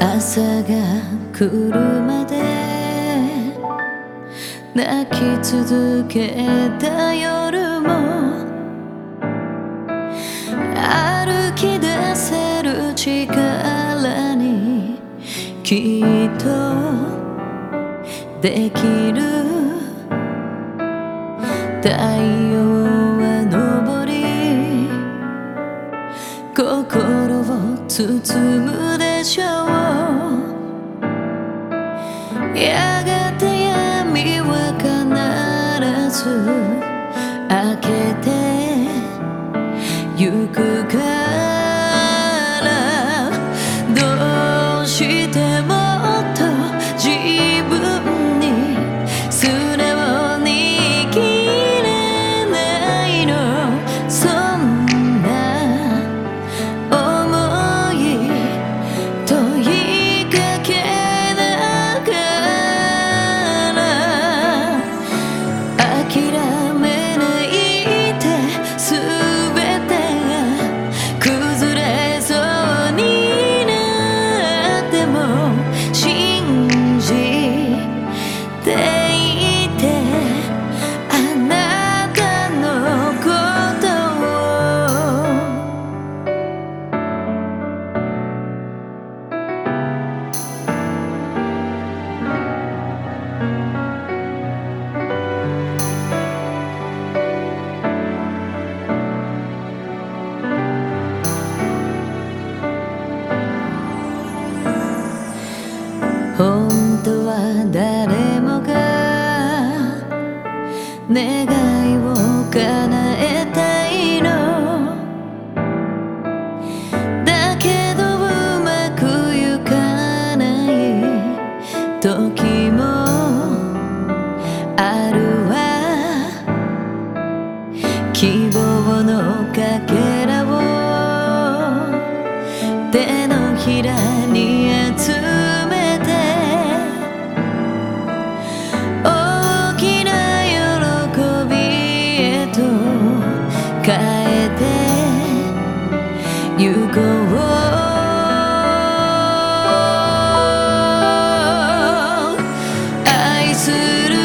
朝が来るまで泣き続けた夜も歩き出せる力にきっとできる。太陽やがて闇は必ず開けて本当は誰えてゆこうを愛する。